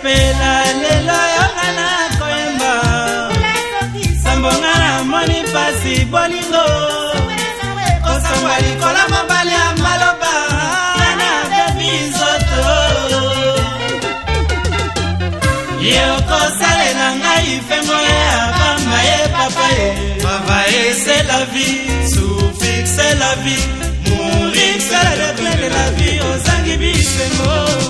sepela lelo yonga na koyemba sambonga na moni pasi bolingo kosamba likolo mobali ya maloba na bebizoto ye okosale na ngai fengo ya bamba ye papa ye papa ye se la vie sufixe la vie mourir se la de la vie ozangi bisengo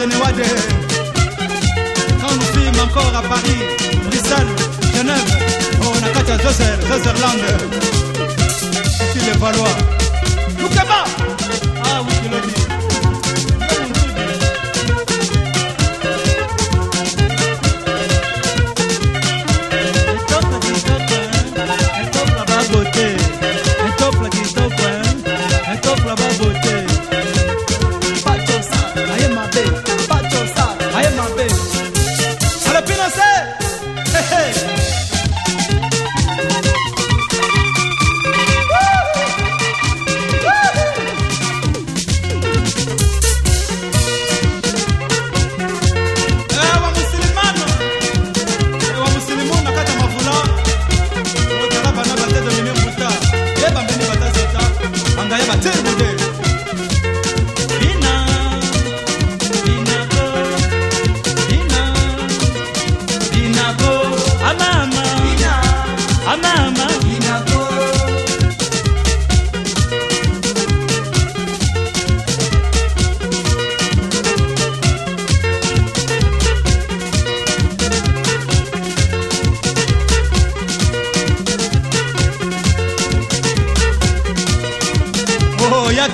René Wade. Quand nous filmes encore à Paris, Bruxelles, Genève, on a qu'à Zozer, Zozerland. Tu les Valois. Nous Ah oui, tu le dis.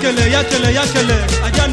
Yakele, yakele, yakele. Ajá